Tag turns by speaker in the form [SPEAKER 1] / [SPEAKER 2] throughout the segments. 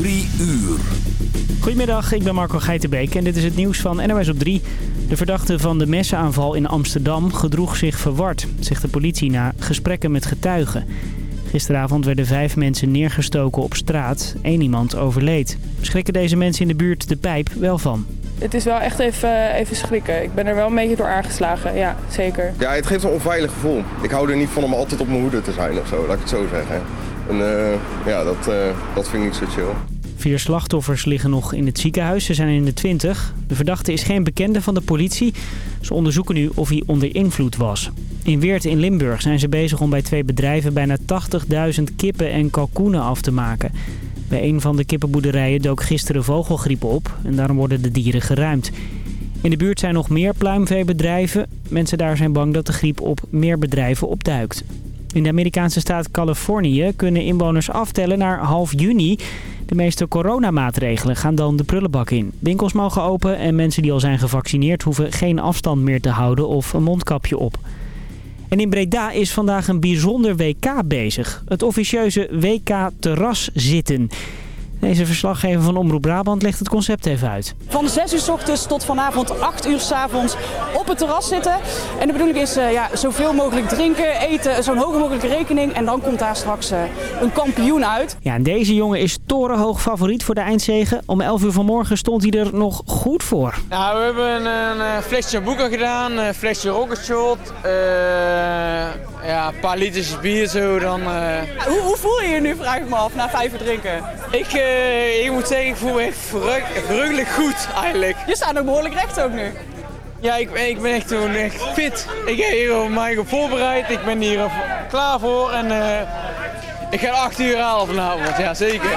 [SPEAKER 1] Drie uur.
[SPEAKER 2] Goedemiddag, ik ben Marco Geitenbeek en dit is het nieuws van NOS op 3. De verdachte van de messenaanval in Amsterdam gedroeg zich verward, zegt de politie na gesprekken met getuigen. Gisteravond werden vijf mensen neergestoken op straat. Eén iemand overleed. Schrikken deze mensen in de buurt de pijp wel van?
[SPEAKER 3] Het is wel echt even, even schrikken. Ik ben er wel een beetje door aangeslagen, ja, zeker.
[SPEAKER 4] Ja, het geeft een onveilig gevoel. Ik hou er niet van om altijd op mijn hoede te zijn of zo, laat ik het zo zeggen. En uh, ja, dat, uh, dat vind ik niet zo chill.
[SPEAKER 2] Vier slachtoffers liggen nog in het ziekenhuis. Ze zijn in de 20. De verdachte is geen bekende van de politie. Ze onderzoeken nu of hij onder invloed was. In Weert in Limburg zijn ze bezig om bij twee bedrijven bijna 80.000 kippen en kalkoenen af te maken. Bij een van de kippenboerderijen dook gisteren vogelgriep op en daarom worden de dieren geruimd. In de buurt zijn nog meer pluimveebedrijven. Mensen daar zijn bang dat de griep op meer bedrijven opduikt. In de Amerikaanse staat Californië kunnen inwoners aftellen naar half juni. De meeste coronamaatregelen gaan dan de prullenbak in. Winkels mogen open en mensen die al zijn gevaccineerd hoeven geen afstand meer te houden of een mondkapje op. En in Breda is vandaag een bijzonder WK bezig. Het officieuze WK terras zitten. Deze verslaggever van Omroep Brabant legt het concept even uit.
[SPEAKER 5] Van 6 uur s ochtends tot vanavond 8 uur s avonds op het terras zitten. En de bedoeling is uh, ja, zoveel mogelijk drinken, eten, zo'n hoge mogelijke rekening. En dan komt daar straks uh, een kampioen uit.
[SPEAKER 2] Ja, en deze jongen is torenhoog favoriet voor de eindzegen. Om 11 uur vanmorgen stond hij er nog goed voor.
[SPEAKER 6] Nou, we hebben een, een eh, flesje boeken gedaan, een flesje rocketshot, uh, ja, een paar liters bier zo. Dan,
[SPEAKER 5] hoe, hoe, voel je je nu, vraag ik me af, na vijf uur drinken?
[SPEAKER 6] Ik uh, ik moet zeggen, ik voel me echt verrukkelijk goed eigenlijk.
[SPEAKER 5] Je staat ook behoorlijk recht ook nu.
[SPEAKER 6] Ja, ik, ik ben echt, gewoon echt fit. Ik heb hier mij op voorbereid. Ik ben hier klaar voor. En uh, ik ga acht uur halen vanavond. Ja, zeker.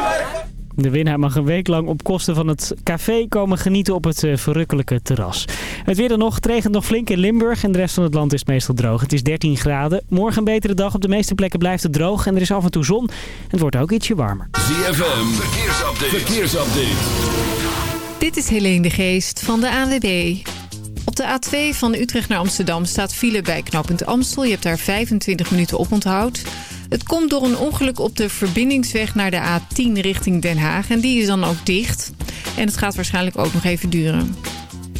[SPEAKER 2] De winnaar mag een week lang op kosten van het café komen genieten op het uh, verrukkelijke terras. Het weer dan nog, het regent nog flink in Limburg en de rest van het land is meestal droog. Het is 13 graden. Morgen een betere dag. Op de meeste plekken blijft het droog en er is af en toe zon. Het wordt ook ietsje warmer.
[SPEAKER 1] ZFM, verkeersupdate. verkeersupdate.
[SPEAKER 7] Dit is Helene de Geest van de ANWB. Op de A2 van Utrecht naar Amsterdam staat file bij knooppunt Amstel. Je hebt daar 25 minuten op onthoud. Het komt door een ongeluk op de verbindingsweg naar de A10 richting Den Haag. En die is dan ook dicht. En het gaat waarschijnlijk ook nog even duren.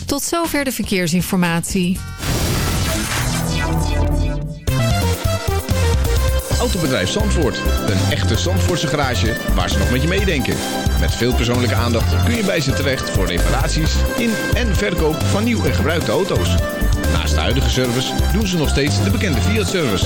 [SPEAKER 7] Tot zover de verkeersinformatie.
[SPEAKER 8] Autobedrijf Zandvoort. Een echte Zandvoortse garage waar ze nog met je meedenken. Met veel persoonlijke aandacht kun je bij ze terecht voor reparaties in en verkoop van nieuw en gebruikte auto's. Naast de huidige service doen ze nog steeds de bekende Fiat-service.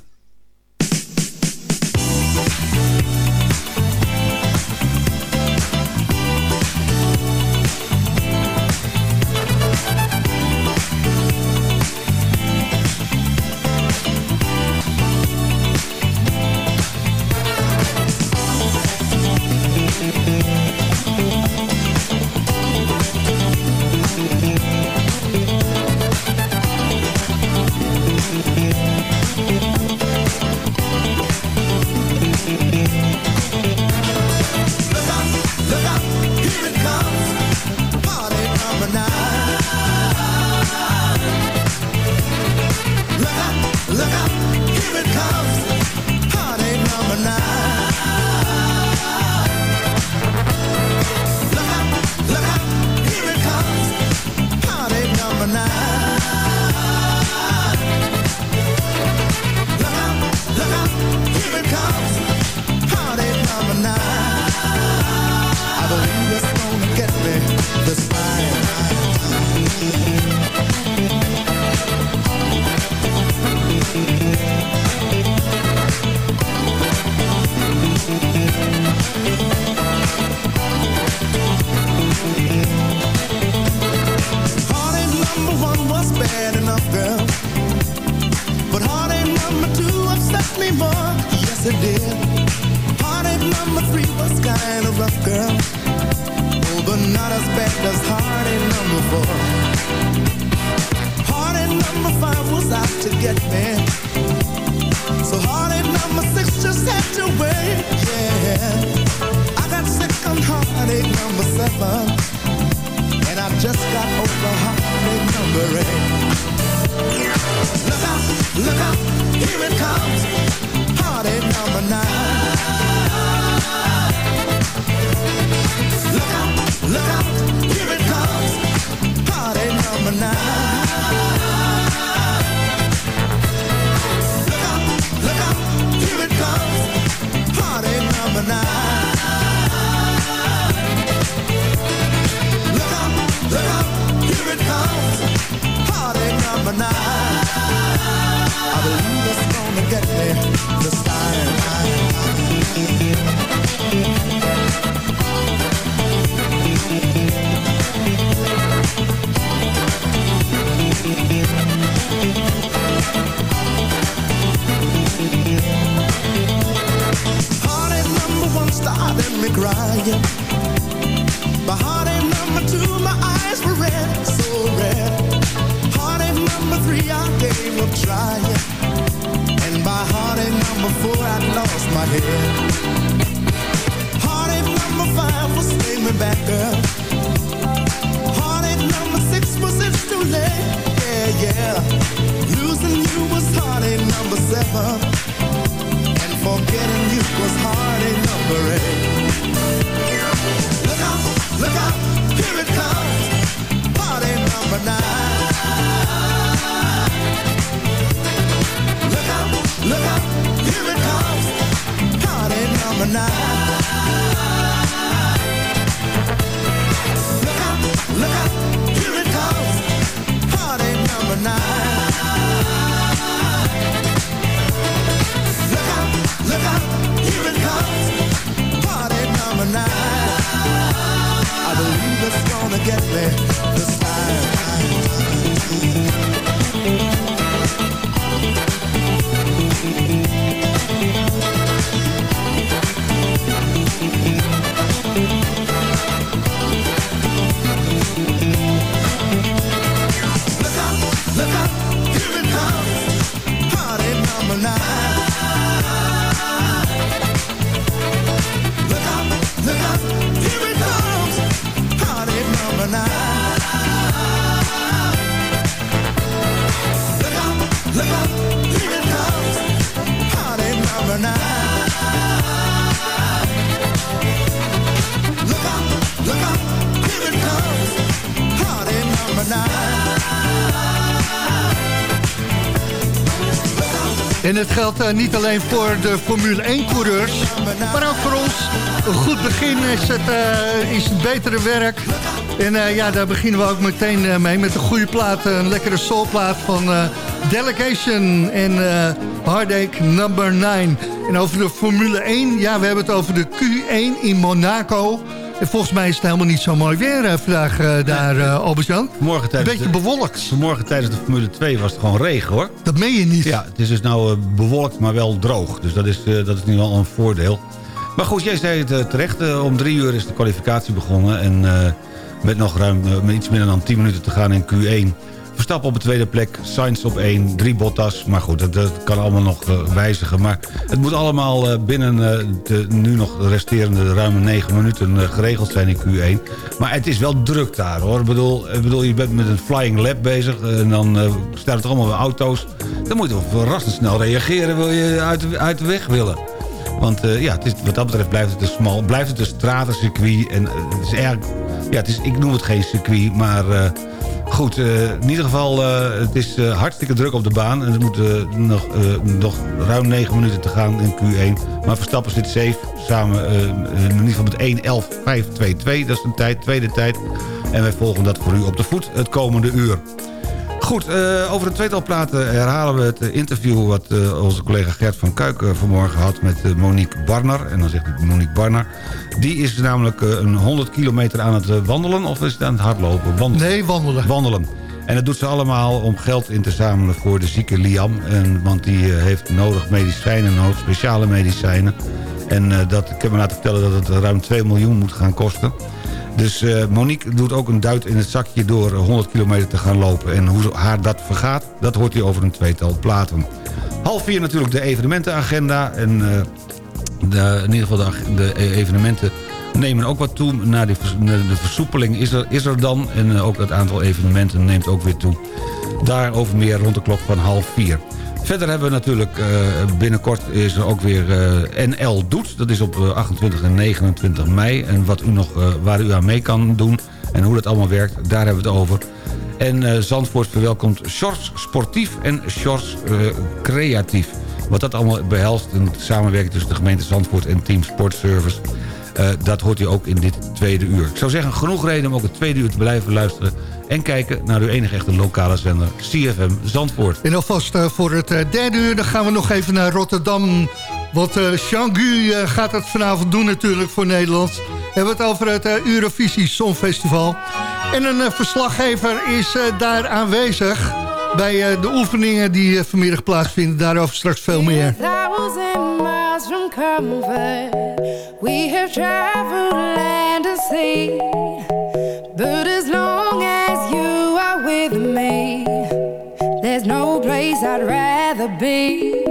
[SPEAKER 9] Eh, niet alleen voor de Formule 1-coureurs, maar ook voor ons. Een goed begin is het, eh, is het betere werk. En eh, ja, daar beginnen we ook meteen mee met een goede plaat. Een lekkere soulplaat van Delegation en Heartache Number 9. En over de Formule 1, ja, we hebben het over de Q1 in Monaco. En volgens mij is het helemaal niet zo mooi weer eh, vandaag eh, daar, eh Albert-Jan.
[SPEAKER 10] Morgen
[SPEAKER 9] Een beetje
[SPEAKER 10] de-
[SPEAKER 9] bewolkt.
[SPEAKER 10] Vanmorgen tijdens de Formule 2 was het gewoon regen hoor.
[SPEAKER 9] Dat meen je niet.
[SPEAKER 10] Ja, het is dus nou bewolkt, maar wel droog. Dus dat is, eh, dat is in ieder geval een voordeel. Maar goed, jij zei het terecht. om drie uur is de kwalificatie begonnen. En met nog ruim met iets minder dan 10 minuten te gaan in Q1. Verstappen op de tweede plek, Sainz op één, drie Bottas. Maar goed, dat, kan allemaal nog eh, wijzigen. Maar het moet allemaal eh, binnen eh, de nu nog resterende ruime negen minuten geregeld zijn in Q1. Maar het is wel druk daar hoor. Ik bedoel, ik bedoel je bent met een flying lab bezig en dan staan er allemaal weer auto's. Dan moet je snel reageren, wil je uit, de- uit de weg willen. Want ja, het is, wat dat betreft blijft het een smal, blijft het een stratencircuit. En het is eigenlijk, ja, het is, ik noem het geen circuit, maar goed. eh, in ieder geval, eh, het is eh, hartstikke druk op de baan. En er moeten nog, nog ruim 9 minuten te gaan in Q1. Maar Verstappen zit safe, samen in ieder geval met 1.11.522. Dat is een tijd, tweede tijd. En wij volgen dat voor u op de voet het komende uur. Goed, eh, over een tweetal platen herhalen we het eh, interview... wat eh, onze collega Gert van Kuik vanmorgen had met Monique Barner. En dan zegt hij Monique Barner. Die is namelijk een 100 kilometer aan het wandelen... of is het aan het hardlopen? Wandelen.
[SPEAKER 9] Nee, wandelen.
[SPEAKER 10] Wandelen. En dat doet ze allemaal om geld in te zamelen voor de zieke Liam. En, want die heeft nodig medicijnen, nodig speciale medicijnen. En dat, ik heb me laten vertellen dat het ruim 2 miljoen moet gaan kosten. Dus uh, Monique doet ook een duit in het zakje door 100 kilometer te gaan lopen. En hoe haar dat vergaat, dat hoort u over een tweetal platen. Half vier natuurlijk de evenementenagenda. En uh, de, in ieder geval de, de, evenementen nemen ook wat toe. Na de versoepeling is er, is er dan. En ook het aantal evenementen neemt ook weer toe. Daarover meer rond de klok van half vier. Verder hebben we natuurlijk uh, binnenkort is er ook weer uh, NL Doet. Dat is op 28 en 29 mei. En wat u nog, waar u aan mee kan doen en hoe dat allemaal werkt, daar hebben we het over. En Zandvoort verwelkomt Shorts Sportief en Shorts Creatief. Wat dat allemaal behelst, een samenwerking tussen de gemeente Zandvoort en Team Sportservice... Uh, dat hoort u ook in dit tweede uur. Ik zou zeggen, genoeg reden om ook het tweede uur te blijven luisteren... en kijken naar uw enige echte lokale zender, CFM Zandvoort.
[SPEAKER 11] En alvast uh, voor het uh, derde uur, dan gaan we nog even naar Rotterdam. Want uh, Changu gaat het vanavond doen natuurlijk voor Nederland. We hebben het over het Eurovisie Songfestival. En een verslaggever is daar aanwezig bij de oefeningen die vanmiddag plaatsvinden. Daarover straks veel meer. We have traveled land and sea. But as long as there's no place I'd rather be.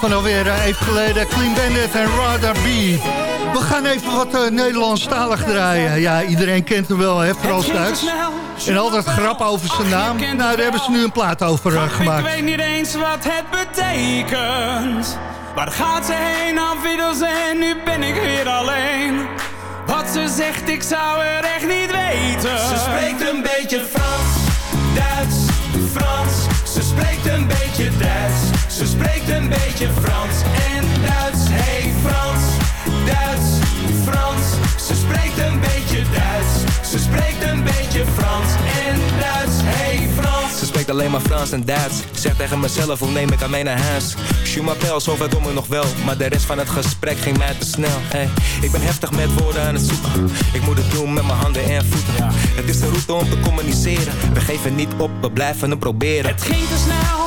[SPEAKER 11] Van alweer eh, even geleden, Clean Bandit en Radar B. We gaan even wat uh, Nederlandstalig draaien. Ja, iedereen kent hem wel, hè, vooral thuis. En altijd grap over zijn naam. Nou, daar hebben ze nu een plaat over uh, gemaakt.
[SPEAKER 12] Ik weet niet eens wat het betekent. Waar gaat ze heen, afwiddels en nu ben ik weer alleen. Wat ze zegt, ik zou er echt niet weten.
[SPEAKER 13] Ze spreekt een beetje Frans, Duits, Frans. Ze spreekt een beetje beetje Duits. Ze spreekt een beetje Frans en Duits. Hey Frans, Duits, Frans. Ze spreekt een beetje Duits. Ze spreekt een beetje Frans en Duits. Hey Frans.
[SPEAKER 14] Ze spreekt alleen maar Frans en Duits. Zegt tegen mezelf, hoe neem ik aan mij naar huis? Schumapel, zover kom ik nog wel. Maar de rest van het gesprek ging mij te snel. Hey, ik ben heftig met woorden aan het zoeken. Ik moet het doen met mijn handen en voeten. Ja. Het is de route om te communiceren. We geven niet op, we blijven het proberen.
[SPEAKER 13] Het ging te snel.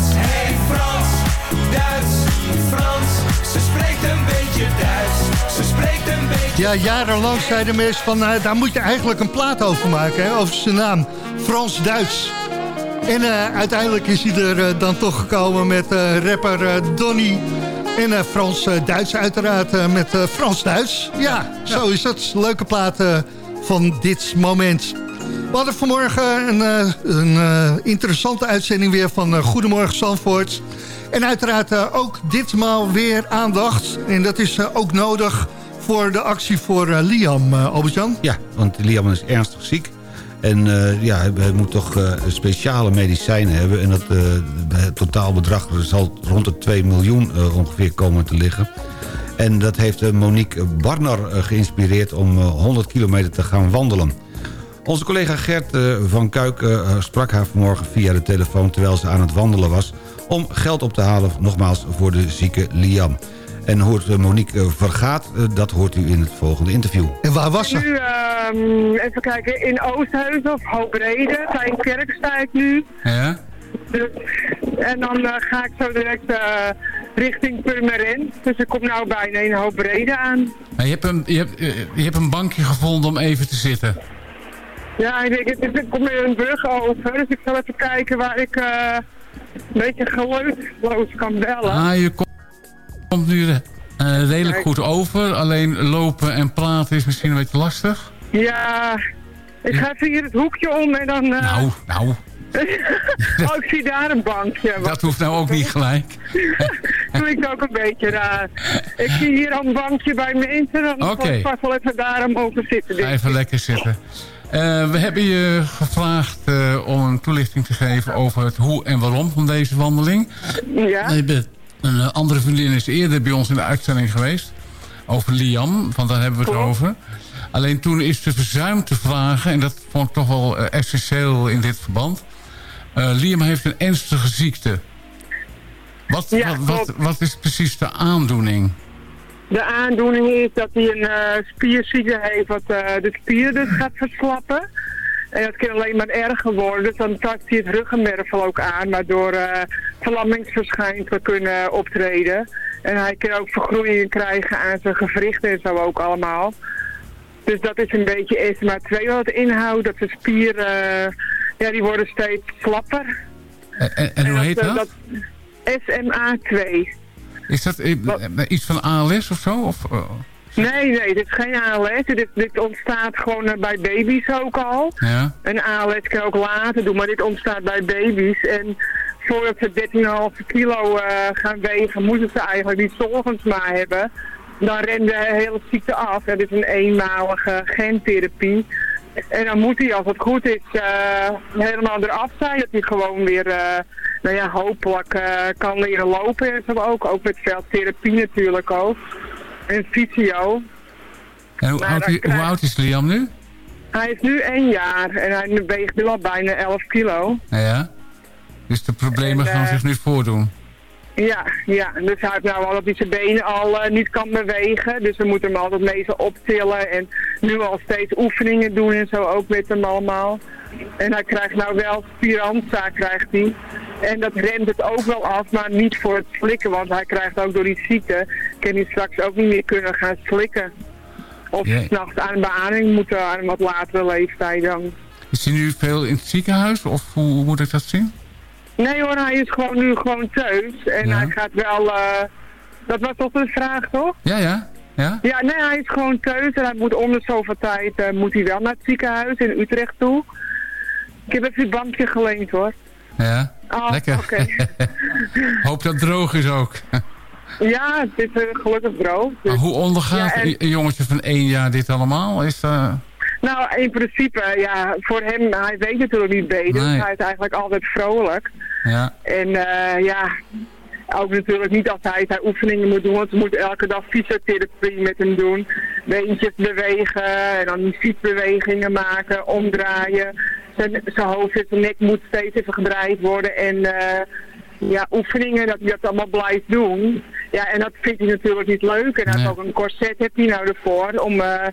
[SPEAKER 12] Beetje Duits. Ze spreekt een beetje
[SPEAKER 9] Ja, jarenlang zeiden mensen van, eh, daar moet je eigenlijk een plaat over maken, hè, over zijn naam. Frans-Duits. En eh, uiteindelijk is hij er eh, dan toch gekomen met eh, rapper Donny. En Frans-Duits uiteraard met eh, Frans-Duits. Ja, zo is het. Leuke plaat eh, van dit moment. We hadden vanmorgen een, eh, een interessante uitzending weer van Goedemorgen Zandvoort. En uiteraard eh, ook ditmaal weer aandacht. En dat is eh, ook nodig voor de actie voor eh, Liam, Albert-Jan.
[SPEAKER 10] Ja, want Liam is ernstig ziek. En ja, hij, moet toch speciale medicijnen hebben. En dat het totaalbedrag zal rond de 2 miljoen ongeveer komen te liggen. En dat heeft Monique Barner geïnspireerd om eh, 100 kilometer te gaan wandelen. Onze collega Gert van Kuik sprak haar vanmorgen via de telefoon... terwijl ze aan het wandelen was... om geld op te halen, nogmaals, voor de zieke Liam. En hoe het eh, Monique eh, vergaat, eh, dat hoort u in het volgende interview.
[SPEAKER 9] En waar was
[SPEAKER 15] Nu, ehm, even kijken, in Oosthuizen of Hoogrede, bij een kerk sta ik nu.
[SPEAKER 16] Ja?
[SPEAKER 15] Dus, en dan ga ik zo direct eh, richting Purmerend. Dus ik kom nou bijna in Hoogrede aan.
[SPEAKER 16] Je, hebt een, je, hebt, je hebt een bankje gevonden om even te zitten.
[SPEAKER 15] Ja, ik, ik, ik kom weer een brug over, dus ik zal even kijken waar ik eh, een beetje geluidloos kan bellen.
[SPEAKER 16] Ah, je komt, nu eh, redelijk
[SPEAKER 15] Kijk.
[SPEAKER 16] goed over. Alleen lopen en praten is misschien een beetje lastig.
[SPEAKER 15] Ja, ik ga even hier het hoekje om en dan... eh,
[SPEAKER 16] Nou, nou,
[SPEAKER 15] oh, ik zie daar een bankje.
[SPEAKER 16] dat hoeft nou ook niet gelijk.
[SPEAKER 15] Klinkt ook een beetje raar. Ik zie hier al een bankje bij mensen, dan
[SPEAKER 16] Oké.
[SPEAKER 15] zal ik vast wel even daar mogen zitten.
[SPEAKER 16] Even lekker zitten. Eh, we hebben je gevraagd eh, om een toelichting te geven over het hoe en waarom van deze wandeling.
[SPEAKER 15] Ja.
[SPEAKER 16] Een eh, andere vriendin is eerder bij ons in de uitzending geweest. Over Liam, want daar hebben we het over. Alleen toen is ze verzuimd te vragen... en dat vond ik toch wel essentieel in dit verband. Liam heeft een ernstige ziekte. Wat,
[SPEAKER 15] Ja,
[SPEAKER 16] wat, wat, wat is precies de aandoening?
[SPEAKER 15] De aandoening is dat hij een eh, spierziekte heeft wat eh, de spier dus gaat verslappen. En dat kan alleen maar erger worden. Dus dan tast hij het ruggenmervel ook aan, waardoor eh verlammingsverschijnselen kunnen optreden. En hij kan ook vergroeien krijgen aan zijn gewrichten en zo ook allemaal. Dus dat is een beetje SMA2 wat het inhoudt. Dat de spieren, ja, die worden steeds slapper.
[SPEAKER 16] En, en, en hoe heet dat?
[SPEAKER 15] SMA2.
[SPEAKER 16] Is dat eh, iets van ALS of zo? Of, eh,
[SPEAKER 15] Nee, nee, dit is geen ALS. Dit, dit ontstaat gewoon eh, bij baby's ook al.
[SPEAKER 16] Ja.
[SPEAKER 15] Een ALS kan je ook later doen, maar dit ontstaat bij baby's. En voordat ze 13,5 kilo eh, gaan wegen, moeten ze eigenlijk die Zolgensma hebben. Dan rent de hele ziekte af. Dat is een eenmalige gentherapie. En dan moet hij, als het goed is, eh, helemaal eraf zijn. Dat hij gewoon weer, eh, nou ja, hopelijk eh, kan leren lopen. En zo ook, ook met veldtherapie natuurlijk ook. En fysio.
[SPEAKER 16] En hoe, oud, is- hoe oud is Liam nu?
[SPEAKER 15] Hij is nu één jaar en hij weegt nu al bijna 11 kilo.
[SPEAKER 16] Nou ja. Dus de problemen
[SPEAKER 15] En,
[SPEAKER 16] gaan zich nu voordoen.
[SPEAKER 15] Ja, ja, dus hij heeft nou al dat hij zijn benen al niet kan bewegen. Dus we moeten hem altijd mee optillen en nu al steeds oefeningen doen en zo ook met hem allemaal. En hij krijgt nou wel spiranza, krijgt hij. En dat remt het ook wel af, maar niet voor het slikken, want hij krijgt ook door die ziekte, kan hij straks ook niet meer kunnen gaan slikken. Of s'nachts aan beademing moeten aan een wat latere leeftijd dan.
[SPEAKER 16] Is hij nu veel in het ziekenhuis? Of hoe, hoe moet ik dat zien?
[SPEAKER 15] Nee hoor, hij is gewoon nu gewoon thuis. En
[SPEAKER 16] Ja.
[SPEAKER 15] hij gaat wel... eh, dat was toch een vraag, toch?
[SPEAKER 16] Ja, ja. Ja?
[SPEAKER 15] Ja, nee, hij is gewoon thuis. En hij moet om de zoveel tijd eh, moet hij wel naar het ziekenhuis in Utrecht toe. Ik heb even het bankje geleend hoor.
[SPEAKER 16] Ja.
[SPEAKER 15] Oh,
[SPEAKER 16] Lekker. Hoop dat het droog is ook.
[SPEAKER 15] Ja, het is eh, gelukkig droog. Dus-
[SPEAKER 16] Maar hoe ondergaat
[SPEAKER 15] Ja, en-
[SPEAKER 16] een- een jongetje van één jaar dit allemaal? Is, eh,
[SPEAKER 15] Nou, in principe, ja, voor hem, hij weet natuurlijk niet beter.
[SPEAKER 16] Nee.
[SPEAKER 15] Hij is eigenlijk altijd vrolijk.
[SPEAKER 16] ja.
[SPEAKER 15] En ja, ook natuurlijk niet altijd hij oefeningen moet doen, want ze moeten elke dag fysiotherapie met hem doen. Beentjes bewegen en dan die fietsbewegingen maken, omdraaien. Zijn, zijn hoofd en zijn nek moet steeds even gedraaid worden en eh, ja, oefeningen, dat hij dat allemaal blijft doen. Ja, en dat vindt hij natuurlijk niet leuk. En hij heeft ook een corset heb hij nou ervoor om eh,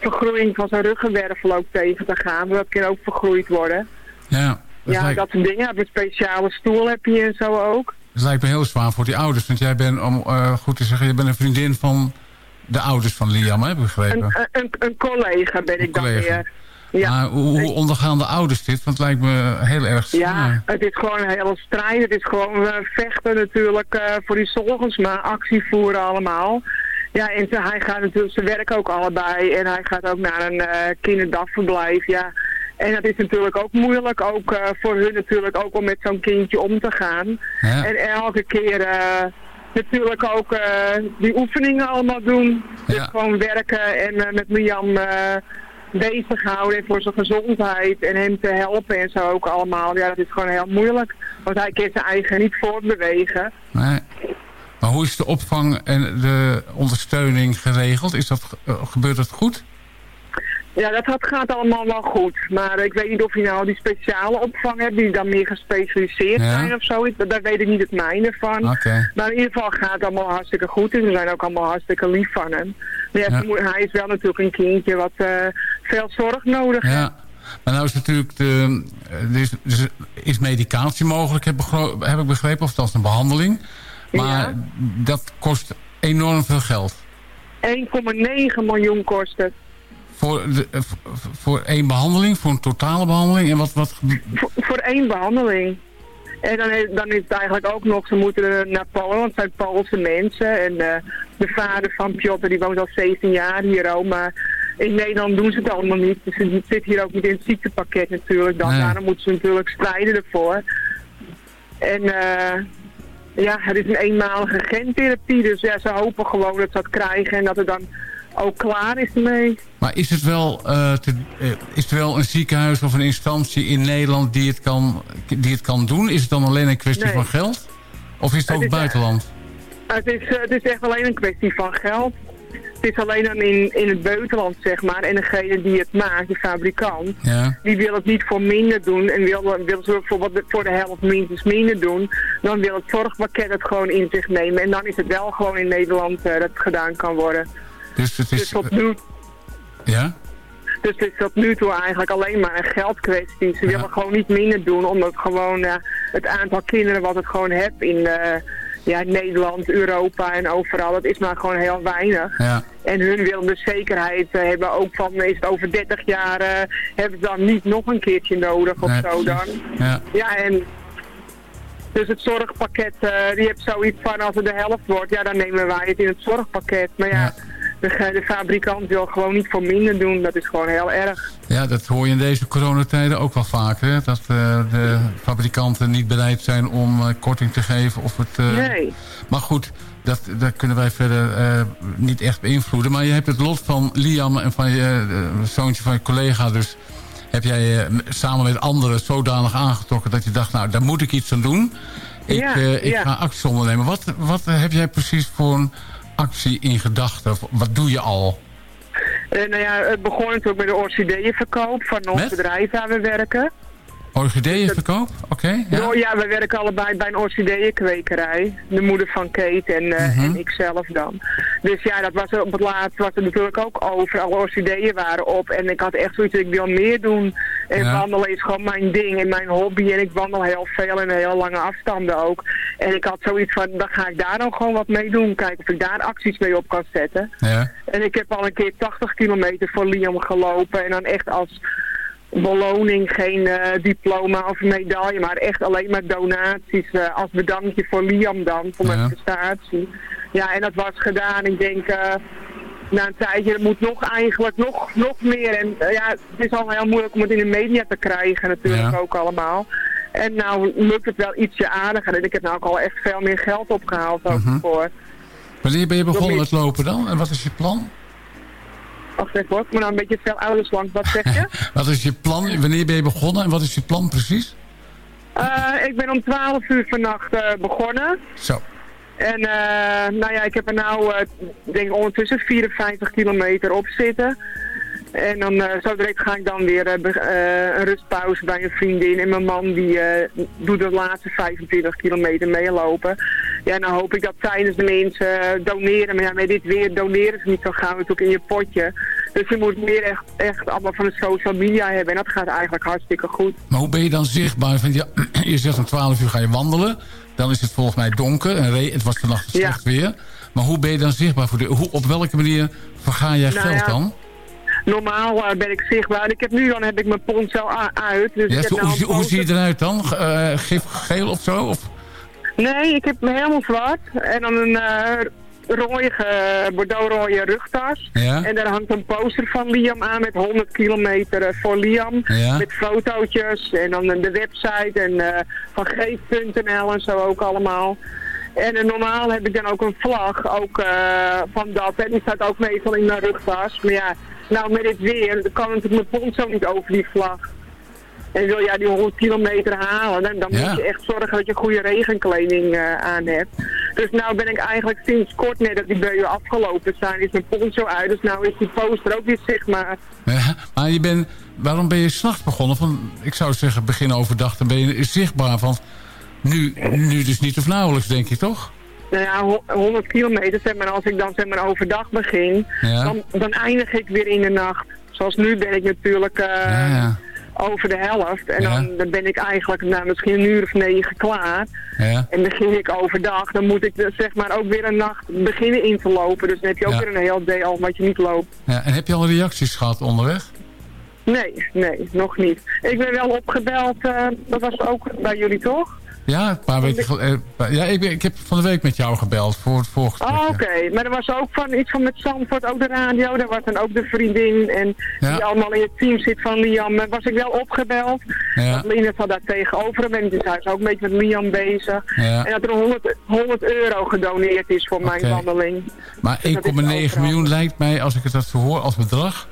[SPEAKER 15] vergroeiing van zijn ruggenwervel ook tegen te gaan. want Dat kan ook vergroeid worden.
[SPEAKER 16] ja. Dat,
[SPEAKER 15] Ja,
[SPEAKER 16] lijkt,
[SPEAKER 15] dat soort dingen. Een speciale stoel heb je en zo ook.
[SPEAKER 16] Dat lijkt me heel zwaar voor die ouders. Want jij bent, om eh, goed te zeggen, je bent een vriendin van de ouders van Liam, heb ik begrepen?
[SPEAKER 15] Een, een, een collega ben ik dan
[SPEAKER 16] collega.
[SPEAKER 15] weer. Ja.
[SPEAKER 16] Maar hoe, hoe ondergaan de ouders dit? Want het lijkt me heel erg zwaar.
[SPEAKER 15] Ja, het is gewoon een hele strijd. Het is gewoon eh, vechten natuurlijk eh, voor die zorgens, maar actie voeren allemaal. Ja, en ze, hij gaat natuurlijk, ze werken ook allebei en hij gaat ook naar een eh kinderdagverblijf, ja. En dat is natuurlijk ook moeilijk, ook eh, voor hun natuurlijk ook om met zo'n kindje om te gaan.
[SPEAKER 16] Ja.
[SPEAKER 15] En elke keer eh, natuurlijk ook eh, die oefeningen allemaal doen. Dus gewoon werken en met Mirjam eh bezighouden voor zijn gezondheid en hem te helpen en zo ook allemaal. Ja, dat is gewoon heel moeilijk. Want hij kan zijn eigen niet voortbewegen.
[SPEAKER 16] Nee. Maar hoe is de opvang en de ondersteuning geregeld? Is dat, gebeurt dat goed?
[SPEAKER 15] Ja, dat gaat- gaat allemaal wel goed. Maar ik weet niet of je nou die speciale opvang hebt die dan meer gespecialiseerd
[SPEAKER 16] Ja.
[SPEAKER 15] zijn of zoiets. Daar weet ik niet het mijne van. Maar in ieder geval gaat het allemaal hartstikke goed. En ze zijn ook allemaal hartstikke lief van hem. Maar ja, hij is wel natuurlijk een kindje wat eh, veel zorg nodig heeft.
[SPEAKER 16] Ja. Maar nou is natuurlijk de, eh, is, is medicatie mogelijk, heb, heb ik begrepen. Of dat is een behandeling. Maar dat kost enorm veel geld.
[SPEAKER 15] 1,9 miljoen kost het.
[SPEAKER 16] Voor, de, eh, voor één behandeling, voor een totale behandeling. En wat, wat,
[SPEAKER 15] Voor, voor één behandeling. En dan is, dan is het eigenlijk ook nog, ze moeten naar Polen, want het zijn Poolse mensen. En eh, de vader van Piotr, die woont al 17 jaar hier ook. Maar in Nederland doen ze het allemaal niet. Dus het zit hier ook niet in het ziektepakket natuurlijk. Dan.
[SPEAKER 16] Nee.
[SPEAKER 15] Daarom moeten ze natuurlijk strijden ervoor. En eh, ja, het is een eenmalige gentherapie. Dus ja, ze hopen gewoon dat ze dat krijgen en dat het dan ook klaar is ermee.
[SPEAKER 16] maar is het, wel, eh, te, eh, is er wel een ziekenhuis of een instantie in Nederland die het kan, die het kan doen? Is het dan alleen een kwestie
[SPEAKER 15] Nee.
[SPEAKER 16] van geld? Of is het
[SPEAKER 15] Het
[SPEAKER 16] ook
[SPEAKER 15] is,
[SPEAKER 16] buitenland?
[SPEAKER 15] Het is, eh, het is echt alleen een kwestie van geld. Het is alleen dan in, in het buitenland, zeg maar. En degene die het maakt, de fabrikant,
[SPEAKER 16] Ja.
[SPEAKER 15] die wil het niet voor minder doen. En wil, wil ze bijvoorbeeld de- voor de helft minstens minder doen. Dan wil het zorgpakket het gewoon in zich nemen. En dan is het wel gewoon in Nederland dat het gedaan kan worden.
[SPEAKER 16] Dus het
[SPEAKER 15] Dus
[SPEAKER 16] is...
[SPEAKER 15] tot nu,
[SPEAKER 16] Ja?
[SPEAKER 15] dus het is tot nu toe eigenlijk alleen maar een geldkwestie. Ze willen gewoon niet minder doen, omdat gewoon eh, het aantal kinderen wat het gewoon hebt in eh, ja, Nederland, Europa en overal, dat is maar gewoon heel weinig.
[SPEAKER 16] Ja.
[SPEAKER 15] En hun willen de zekerheid eh, hebben ook van, is het over 30 jaar, hebben ze dan niet nog een keertje nodig of
[SPEAKER 16] Nee,
[SPEAKER 15] zo dan.
[SPEAKER 16] Ja.
[SPEAKER 15] Ja, en dus het zorgpakket, die heeft zoiets van als het de helft wordt, ja dan nemen wij het in het zorgpakket. Maar ja, de, de fabrikant wil gewoon niet voor minder doen. Dat is gewoon heel erg.
[SPEAKER 16] Ja, dat hoor je in deze coronatijden ook wel vaker. Hè? Dat eh, de fabrikanten niet bereid zijn om eh, korting te geven. Of het, eh,
[SPEAKER 15] Nee.
[SPEAKER 16] Maar goed, dat, dat kunnen wij verder niet echt beïnvloeden. Maar je hebt het lot van Liam en van je zoontje van je collega dus... heb jij samen met anderen zodanig aangetrokken dat je dacht... nou, daar moet ik iets aan doen. Ik,
[SPEAKER 15] Ja,
[SPEAKER 16] ik
[SPEAKER 15] ja.
[SPEAKER 16] ga actie ondernemen. Wat, wat heb jij precies voor een actie in gedachten? Wat doe je al?
[SPEAKER 15] Eh, nou ja, het begon natuurlijk met de orchideeënverkoop van ons
[SPEAKER 16] Met?
[SPEAKER 15] bedrijf waar we werken.
[SPEAKER 16] Orchideeënverkoop? Oké. ja.
[SPEAKER 15] Ja. ja, we werken allebei bij een orchideeënkwekerij. De moeder van Kate en, eh,
[SPEAKER 16] Mhm.
[SPEAKER 15] en ikzelf dan. Dus ja, dat was er op het laatst was er natuurlijk ook over. Alle orchideeën waren op. En ik had echt zoiets, ik wil meer doen. En
[SPEAKER 17] Ja.
[SPEAKER 15] wandelen is gewoon mijn ding en mijn hobby. En ik wandel heel veel en heel lange afstanden ook. En ik had zoiets van, dan ga ik daar dan gewoon wat mee doen. Kijken of ik daar acties mee op kan zetten.
[SPEAKER 16] Ja.
[SPEAKER 15] En ik heb al een keer 80 kilometer voor Liam gelopen. En dan echt als beloning geen eh, diploma of medaille, maar echt alleen maar donaties eh, als bedankje voor Liam dan, voor mijn
[SPEAKER 17] Ja.
[SPEAKER 15] prestatie. Ja, en dat was gedaan. Ik denk, eh, na een tijdje, er moet nog eigenlijk nog, nog meer. En ja, het is al heel moeilijk om het in de media te krijgen natuurlijk
[SPEAKER 16] Ja.
[SPEAKER 15] ook allemaal. En nou lukt het wel ietsje aardiger. En ik heb nou ook al echt veel meer geld opgehaald ook
[SPEAKER 16] Mhm.
[SPEAKER 15] voor.
[SPEAKER 16] Wanneer ben je begonnen met lopen dan? En wat is je plan?
[SPEAKER 15] Even hoor, ik moet nou een beetje veel ouders langs. Wat zeg je?
[SPEAKER 16] Wat is je plan? Wanneer ben je begonnen en wat is je plan precies?
[SPEAKER 15] Eh, ik ben om 12 uur vannacht eh, begonnen.
[SPEAKER 16] Zo.
[SPEAKER 15] En eh, nou ja, ik heb er nou, ik denk ondertussen 54 kilometer op zitten. En dan eh, zo direct ga ik dan weer eh, eh, een rustpauze bij een vriendin. En mijn man die doet de laatste 25 kilometer meelopen. Ja, en dan hoop ik dat tijdens de mensen doneren. Maar ja, met dit weer doneren ze niet zo gauw natuurlijk in je potje. Dus je moet meer echt, echt allemaal van de social media hebben. En dat gaat eigenlijk hartstikke goed.
[SPEAKER 16] Maar hoe ben je dan zichtbaar? Want je, je zegt om 12 uur ga je wandelen. Dan is het volgens mij donker. En het was vannacht slecht weer. Maar hoe ben je dan zichtbaar? Voor de, hoe, op welke manier verga jij
[SPEAKER 15] Nou
[SPEAKER 16] geld
[SPEAKER 15] ja,
[SPEAKER 16] dan?
[SPEAKER 15] Normaal eh, ben ik zichtbaar. Ik heb nu dan heb ik mijn poncho a- uit. Dus
[SPEAKER 16] Ja,
[SPEAKER 15] ik heb
[SPEAKER 16] hoe,
[SPEAKER 15] nou
[SPEAKER 16] hoe, zie je eruit dan? Eh, gif geel of zo? Of?
[SPEAKER 15] Nee, ik heb me helemaal zwart. En dan een eh rode, bordeaux-rode rugtas.
[SPEAKER 16] Ja.
[SPEAKER 15] En daar hangt een poster van Liam aan met 100 kilometer voor Liam.
[SPEAKER 16] Ja.
[SPEAKER 15] Met fotootjes en dan de website en van geef.nl en zo ook allemaal. En normaal heb ik dan ook een vlag ook, van dat. En die staat ook meestal in mijn rugtas. Maar ja, nou met dit weer dan kan natuurlijk mijn poncho niet over die vlag. En wil jij die 100 kilometer halen, dan, dan
[SPEAKER 16] Ja.
[SPEAKER 15] moet je echt zorgen dat je goede regenkleding eh, aan hebt. Dus nou ben ik eigenlijk sinds kort, net dat die beuien afgelopen zijn, is mijn poncho uit. Dus nou is die poster ook weer zichtbaar.
[SPEAKER 16] Ja, maar je bent, waarom ben je s'nachts begonnen? Van, ik zou zeggen begin overdag. Dan ben je zichtbaar. van nu, nu dus niet of nauwelijks, denk je toch?
[SPEAKER 15] Nou ja, ho- 100 kilometer, zeg maar, als ik dan zeg maar overdag begin,
[SPEAKER 16] Ja.
[SPEAKER 15] dan, dan eindig ik weer in de nacht. Zoals nu ben ik natuurlijk eh, over de helft. En dan, dan ben ik eigenlijk nou, misschien een uur of negen klaar.
[SPEAKER 16] Ja.
[SPEAKER 15] En begin ik overdag, dan moet ik dus, zeg maar ook weer een nacht beginnen in te lopen. Dus dan heb je ook
[SPEAKER 16] Ja.
[SPEAKER 15] weer een heel deel wat je niet loopt.
[SPEAKER 16] ja. En heb je al reacties gehad onderweg?
[SPEAKER 15] Nee, nee, nog niet. Ik ben wel opgebeld, eh, dat was ook bij jullie toch?
[SPEAKER 16] Ja, een paar weken geleden. ja, ik, ik heb van de week met jou gebeld voor het voorgesprek.
[SPEAKER 15] Oh, oké. Maar er was ook van iets van met Zandvoort, ook de radio. Daar was dan ook de vriendin en
[SPEAKER 16] Ja.
[SPEAKER 15] die allemaal in het team zit van Liam. Maar was ik wel opgebeld.
[SPEAKER 16] Ja.
[SPEAKER 15] Dat Lina daar tegenover hem en dus hij is ook een beetje met Liam bezig.
[SPEAKER 16] Ja.
[SPEAKER 15] En dat er 100, 100 euro gedoneerd is voor mijn wandeling.
[SPEAKER 16] Maar
[SPEAKER 15] Dus dat is
[SPEAKER 16] 1,9 miljoen lijkt mij, als ik het dat zo hoor als bedrag...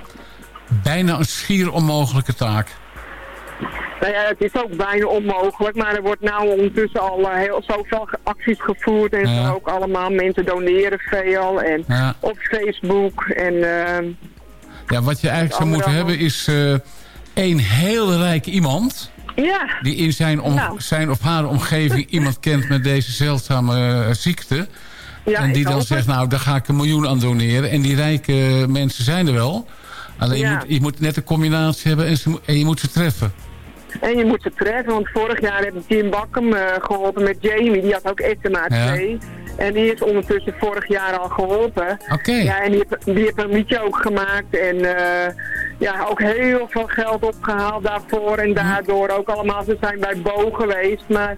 [SPEAKER 16] bijna een schier onmogelijke taak.
[SPEAKER 15] Nou ja, het is ook bijna onmogelijk, maar er wordt nou ondertussen al eh, heel zoveel acties gevoerd en
[SPEAKER 16] Ja.
[SPEAKER 15] zo ook allemaal. Mensen doneren veel en
[SPEAKER 16] Ja.
[SPEAKER 15] op Facebook en... ehm,
[SPEAKER 16] Ja, wat je eigenlijk zou moeten hebben is... eh één heel rijk iemand...
[SPEAKER 15] Ja.
[SPEAKER 16] die in zijn, om,
[SPEAKER 15] Nou.
[SPEAKER 16] zijn of haar omgeving iemand kent met deze zeldzame eh, ziekte...
[SPEAKER 15] Ja,
[SPEAKER 16] en die dan zegt, nou, daar ga ik een miljoen aan doneren. En die rijke mensen zijn er wel. Alleen je, moet, je moet net een combinatie hebben en, ze, mo- en je moet ze treffen.
[SPEAKER 15] En je moet ze treffen, want vorig jaar heb ik Jim Bakken eh, geholpen met Jamie. Die had ook SMA 2. En die is ondertussen vorig jaar al geholpen.
[SPEAKER 16] Oké.
[SPEAKER 15] Ja, en die heeft, die heeft een liedje ook gemaakt. En eh, ja, ook heel veel geld opgehaald daarvoor. En daardoor ook allemaal, ze zijn bij Bo geweest. Maar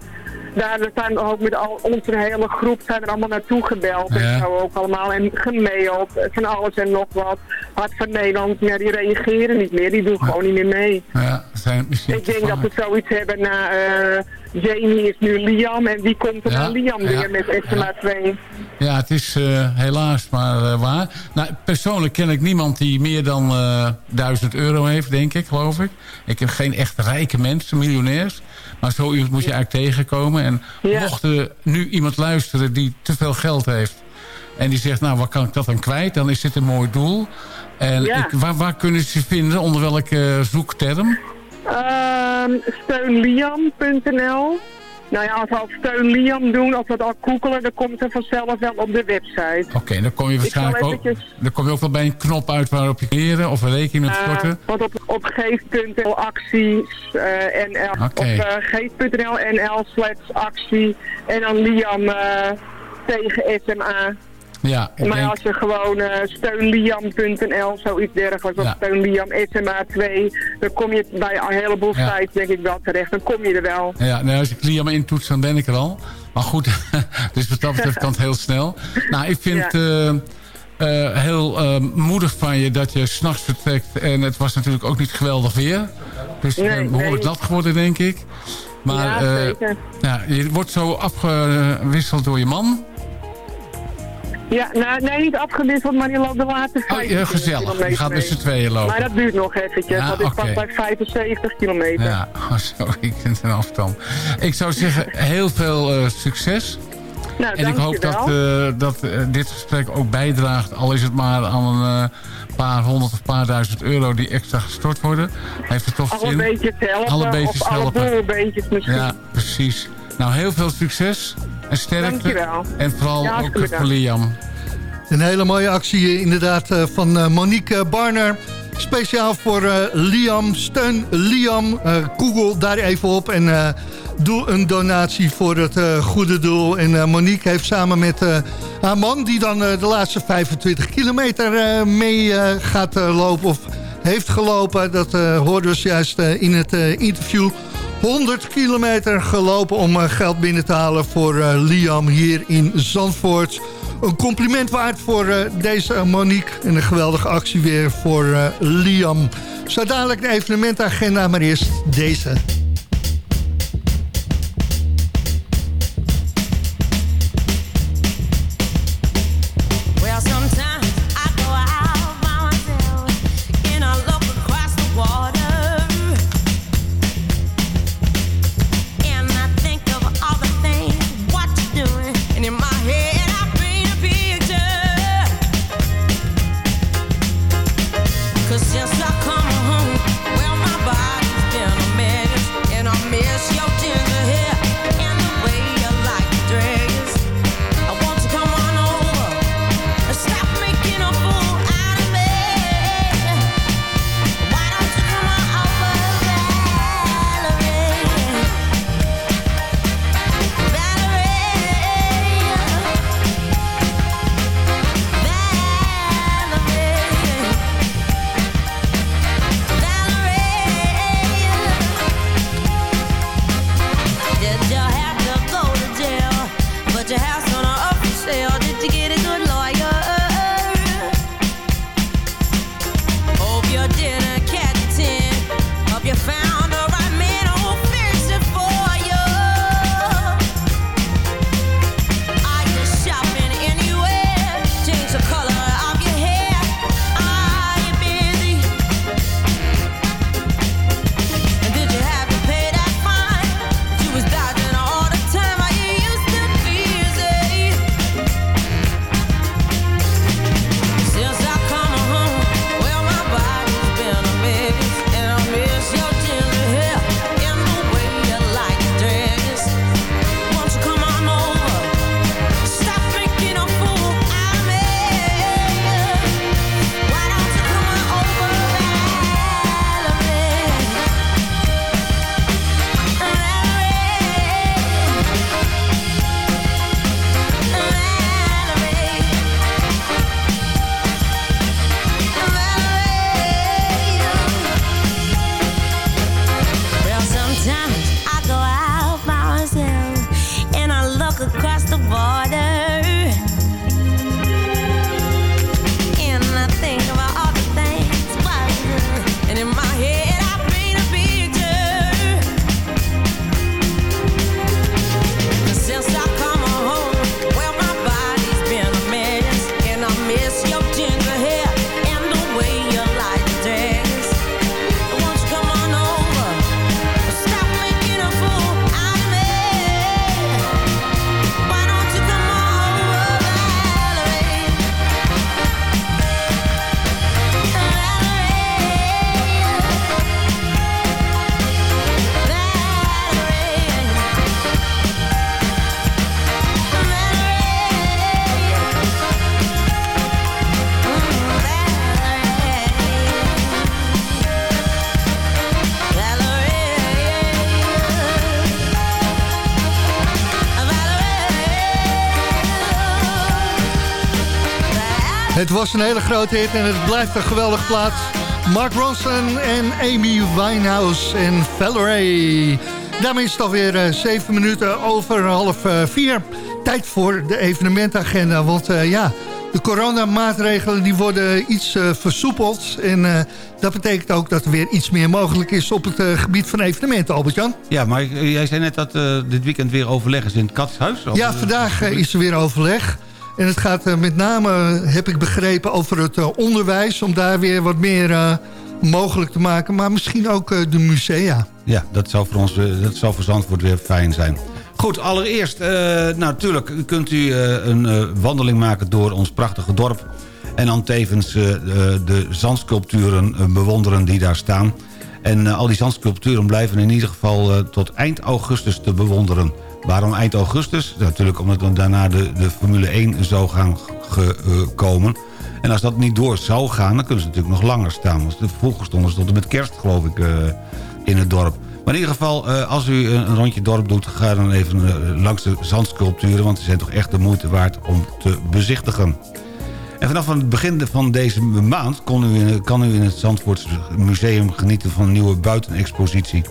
[SPEAKER 15] daar we zijn ook met al onze hele groep zijn er allemaal naartoe gebeld.
[SPEAKER 16] Ja.
[SPEAKER 15] En zo ook allemaal. En gemaild. Van alles en nog wat. Hart van Nederland. Ja, die reageren niet meer. Die doen gewoon niet meer mee.
[SPEAKER 16] Ja, zijn misschien
[SPEAKER 15] Ik denk dat we zoiets hebben na... eh, Jamie is nu Liam. En wie komt er naar Liam weer met SMA 2?
[SPEAKER 16] Ja, het is eh, helaas maar eh, waar. Nou, persoonlijk ken ik niemand die meer dan eh 1000 euro heeft, denk ik, geloof ik. Ik heb geen echt rijke mensen, miljonairs. Maar zo iemand moet je eigenlijk tegenkomen. En mocht er nu iemand luisteren die te veel geld heeft... en die zegt, nou, waar kan ik dat dan kwijt? Dan is dit een mooi doel. En
[SPEAKER 15] Ja.
[SPEAKER 16] ik, waar, waar kunnen ze vinden? Onder welke eh, zoekterm?
[SPEAKER 15] Ehm steunliam.nl Nou ja, als we al steun Liam doen, als we al googelen, dan komt het vanzelf wel op de website.
[SPEAKER 16] Oké, dan kom je waarschijnlijk ook,
[SPEAKER 15] eventjes-
[SPEAKER 16] dan kom je ook wel bij een knop uit waarop je kleren of een rekening met
[SPEAKER 15] Eh,
[SPEAKER 16] storten.
[SPEAKER 15] want op, op geef.nl acties eh, NL,
[SPEAKER 16] Oké.
[SPEAKER 15] op uh, geef.nl NL slash actie en dan Liam eh, tegen SMA.
[SPEAKER 16] Ja, ik
[SPEAKER 15] maar
[SPEAKER 16] denk,
[SPEAKER 15] als je gewoon eh steunliam.nl, zoiets dergelijks, of
[SPEAKER 16] Ja.
[SPEAKER 15] steunliam SMA 2, dan kom je bij een heleboel
[SPEAKER 16] Ja.
[SPEAKER 15] sites denk ik wel terecht. Dan kom je er wel.
[SPEAKER 16] ja, nou, als ik Liam intoets, dan ben ik er al. Maar goed, dus wat dat betreft kan het heel snel. Nou, ik vind het eh, eh, heel moedig van je dat je s'nachts vertrekt. En het was natuurlijk ook niet geweldig weer. Dus je
[SPEAKER 15] Nee,
[SPEAKER 16] bent behoorlijk
[SPEAKER 15] nee.
[SPEAKER 16] nat geworden, denk ik. Maar
[SPEAKER 15] Ja, zeker.
[SPEAKER 16] ja, je wordt zo afgewisseld door je man.
[SPEAKER 15] Ja, nou, nee, niet afgewisseld, maar die loopt de laatste 50
[SPEAKER 16] Oh, ja, gezellig.
[SPEAKER 15] kilometer
[SPEAKER 16] Je gaat met z'n tweeën lopen.
[SPEAKER 15] Maar dat duurt nog eventjes,
[SPEAKER 16] Ja,
[SPEAKER 15] want ik pas bij 75 kilometer.
[SPEAKER 16] Ja, oh, zo, ik vind een afstand. Ik zou zeggen, heel veel eh, succes.
[SPEAKER 15] Nou,
[SPEAKER 16] en ik hoop dat, eh, dat eh, dit gesprek ook bijdraagt, al is het maar aan een paar honderd of paar duizend euro die extra gestort worden. Heeft het toch
[SPEAKER 15] alle
[SPEAKER 16] zin?
[SPEAKER 15] beetjes helpen,
[SPEAKER 16] Alle beetjes
[SPEAKER 15] alle
[SPEAKER 16] helpen.
[SPEAKER 15] bolbeetjes misschien.
[SPEAKER 16] Ja, precies. Nou, heel veel succes en sterkte.
[SPEAKER 15] Dankjewel.
[SPEAKER 16] En vooral
[SPEAKER 15] Ja,
[SPEAKER 16] ook voor Liam.
[SPEAKER 9] Een hele mooie actie eh, inderdaad eh, van eh, Monique Barner. Speciaal voor eh, Liam. Steun Liam. Eh, Google daar even op en eh, doe een donatie voor het eh, goede doel. En eh, Monique heeft samen met eh, haar man... die dan eh, de laatste 25 kilometer eh, mee eh, gaat eh, lopen... of heeft gelopen. Dat eh hoorden we juist eh, in het eh, interview. 100 kilometer gelopen om eh, geld binnen te halen voor eh, Liam hier in Zandvoort. Een compliment waard voor eh, deze Monique. En een geweldige actie weer voor Liam. Zo dadelijk de evenementagenda, maar eerst deze. Was een hele grote hit en het blijft een geweldige plaats. Mark Ronson en Amy Winehouse en Valerie. Daarmee is het alweer uh, zeven minuten over half uh, vier. Tijd voor de evenementagenda, want uh, ja... De coronamaatregelen die worden iets uh, versoepeld. En uh, dat betekent ook dat er weer iets meer mogelijk is op het uh, gebied van evenementen, Albert-Jan.
[SPEAKER 10] Ja, maar jij zei net dat dit weekend weer overleg is in het Katshuis.
[SPEAKER 9] Ja, vandaag is er weer overleg. En het gaat met name, heb ik begrepen, over het onderwijs... om daar weer wat meer mogelijk te maken. Maar misschien ook de musea.
[SPEAKER 10] Ja, dat zou voor ons dat zou voor Zandvoort weer fijn zijn. Goed, allereerst, uh, nou, natuurlijk kunt u uh, een uh, wandeling maken door ons prachtige dorp. En dan tevens de zandsculpturen bewonderen die daar staan. En al die zandsculpturen blijven in ieder geval tot eind augustus te bewonderen. Waarom eind augustus? Natuurlijk omdat dan daarna de, de Formule 1 zou gaan komen. En als dat niet door zou gaan, dan kunnen ze natuurlijk nog langer staan. Want vroeger stonden ze tot met kerst, geloof ik, in het dorp. Maar in ieder geval, als u een rondje dorp doet... ga dan even langs de zandsculpturen... want die zijn toch echt de moeite waard om te bezichtigen. En vanaf het begin van deze maand kan u in het Zandvoorts Museum genieten... van een nieuwe buitenexpositie.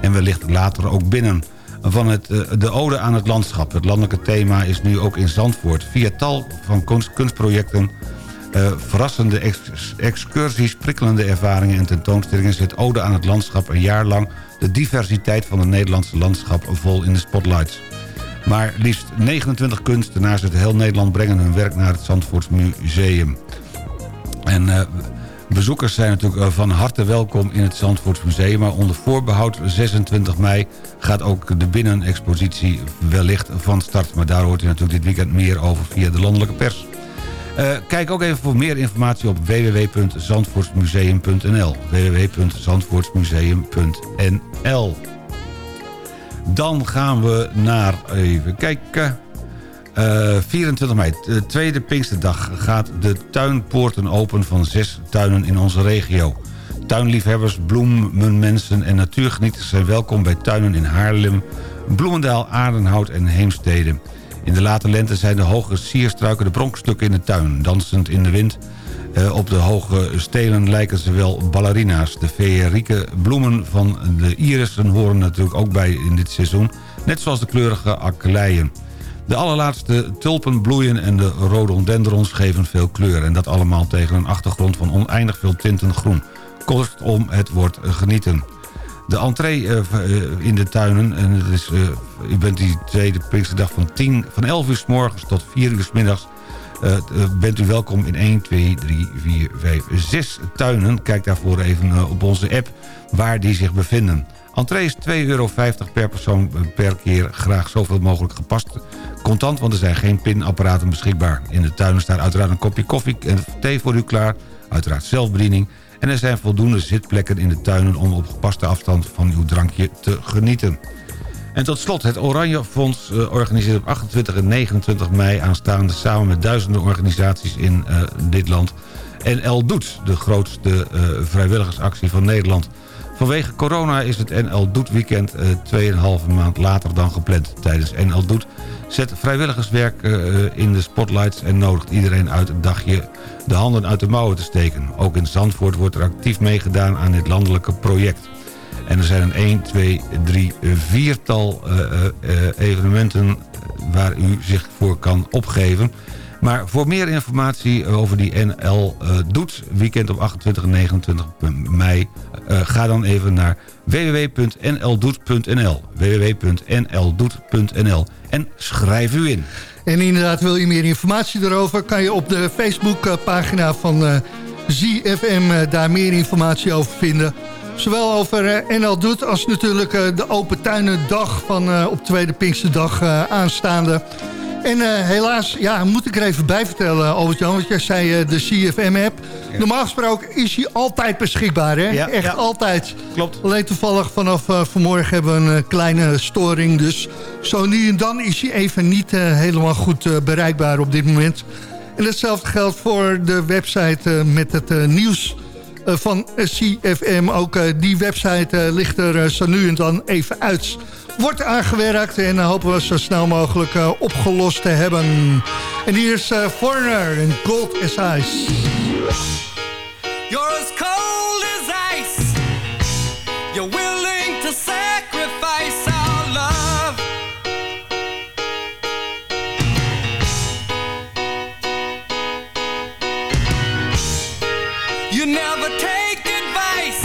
[SPEAKER 10] En wellicht later ook binnen. Van het, de ode aan het landschap. Het landelijke thema is nu ook in Zandvoort. Via tal van kunst, kunstprojecten... Uh, verrassende ex excursies, prikkelende ervaringen en tentoonstellingen... zit Ode aan het Landschap een jaar lang de diversiteit van het Nederlandse landschap vol in de spotlights. Maar liefst 29 kunstenaars uit heel Nederland brengen hun werk naar het Zandvoorts Museum. En uh, bezoekers zijn natuurlijk van harte welkom in het Zandvoorts Museum... maar onder voorbehoud 26 mei gaat ook de binnenexpositie wellicht van start. Maar daar hoort u natuurlijk dit weekend meer over via de landelijke pers. Uh, kijk ook even voor meer informatie op www.zandvoortsmuseum.nl www.zandvoortsmuseum.nl Dan gaan we naar, even kijken... Uh, 24 mei, de tweede Pinksterdag, gaat de tuinpoorten open van zes tuinen in onze regio. Tuinliefhebbers, bloemenmensen en natuurgenieters zijn welkom bij tuinen in Haarlem, Bloemendaal, Aardenhout en Heemstede. In de late lente zijn de hoge sierstruiken de pronkstukken in de tuin. Dansend in de wind uh, op de hoge stelen lijken ze wel ballerina's. De feerieke bloemen van de irissen horen natuurlijk ook bij in dit seizoen. Net zoals de kleurige akkeleien. De allerlaatste tulpen bloeien en de rhododendrons geven veel kleur. En dat allemaal tegen een achtergrond van oneindig veel tinten groen. Kortom, het wordt genieten. De entree uh, in de tuinen, en het is, uh, u bent die tweede Pinksterdag van, 10, van 11 uur s morgens tot 4 uur s middags... Uh, bent u welkom in 1, 2, 3, 4, 5, 6 tuinen. Kijk daarvoor even op onze app waar die zich bevinden. Entree is 2,50 euro per persoon per keer. Graag zoveel mogelijk gepast contant, want er zijn geen pinapparaten beschikbaar. In de tuinen staat uiteraard een kopje koffie en thee voor u klaar. Uiteraard zelfbediening. En er zijn voldoende zitplekken in de tuinen om op gepaste afstand van uw drankje te genieten. En tot slot, het Oranje Fonds uh, organiseert op 28 en 29 mei aanstaande... samen met duizenden organisaties in uh, dit land... NL Doet, de grootste uh, vrijwilligersactie van Nederland. Vanwege corona is het NL Doet weekend 2,5 maand later dan gepland. Tijdens NL Doet zet vrijwilligerswerk in de spotlights... en nodigt iedereen uit het dagje de handen uit de mouwen te steken. Ook in Zandvoort wordt er actief meegedaan aan dit landelijke project. En er zijn een 1, 2, 3, 4 tal uh, uh, evenementen waar u zich voor kan opgeven. Maar voor meer informatie over die NL uh, Doet weekend op 28 en 29 mei... Uh, ga dan even naar www.nldoet.nl www.nldoet.nl en schrijf u in.
[SPEAKER 9] En inderdaad, wil je meer informatie erover... kan je op de Facebookpagina van uh, ZFM daar meer informatie over vinden... Zowel over NL Doet als natuurlijk de Open Tuinendag van op Tweede Pinksterdag aanstaande. En helaas, ja, moet ik er even bij vertellen, Albert-Jan, want jij zei de CFM-app. Normaal gesproken is hij altijd beschikbaar, hè?
[SPEAKER 10] Ja,
[SPEAKER 9] Echt
[SPEAKER 10] ja.
[SPEAKER 9] altijd.
[SPEAKER 10] Klopt.
[SPEAKER 9] Alleen toevallig vanaf vanmorgen hebben we een kleine storing, dus zo nu en dan is hij even niet helemaal goed bereikbaar op dit moment. En hetzelfde geldt voor de website met het nieuws van CFM. Ook die website ligt er zo nu en dan even uit. Wordt aangewerkt en uh, hopen we zo snel mogelijk uh, opgelost te hebben. En hier is uh, Foreigner en Gold as Ice.
[SPEAKER 12] You're as cold as ice. You're willing to sacrifice our love. You never take advice.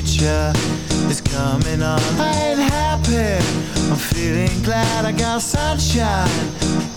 [SPEAKER 18] Future is coming on. I ain't happy. I'm feeling glad I got sunshine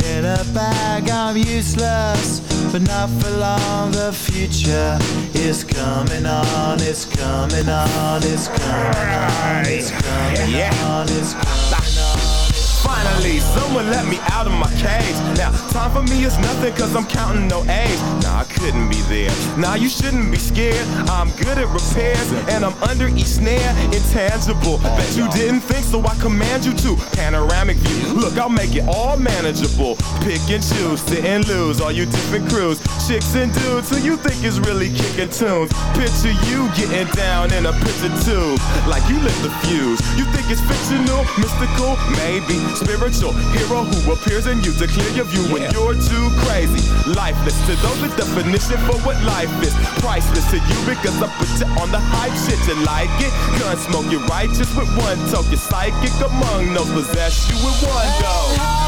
[SPEAKER 18] in a bag. I'm useless, but not for long. The future is coming on. It's coming on. It's coming on. It's coming on. It's coming on.
[SPEAKER 19] Finally, someone let me out of my cage. Now, time for me is nothing cause I'm counting no A's. I couldn't be there. Nah, you shouldn't be scared. I'm good at repairs and I'm under each snare. Intangible. Bet you didn't think so I command you to. Panoramic view. Look, I'll make it all manageable. Pick and choose, sit and lose. All you different crews. Chicks and dudes who you think is really kicking tunes. Picture you getting down in a picture tube. Like you lit the fuse. You think it's fictional, mystical, maybe spiritual hero who appears in you to clear your view when you're too crazy. Lifeless to those, the definition for what life is. Priceless to you because I put you on the hype shit. You like it? Gun smoke, you're righteous with one toke. You're psychic among those possess you with one go.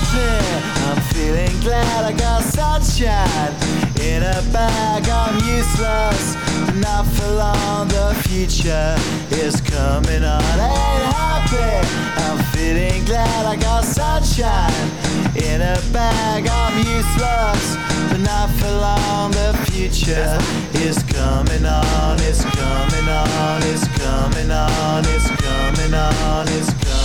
[SPEAKER 18] I'm feeling glad I got sunshine in a bag. I'm useless, not for long. The future is coming on. Ain't happy. I'm feeling glad I got sunshine in a bag. I'm useless, but not for long. The future is coming on, it's coming on, it's coming on, it's coming on, it's coming on.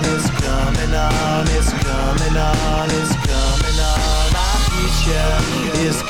[SPEAKER 18] on. It's coming on. It's coming on. It's coming on. My future is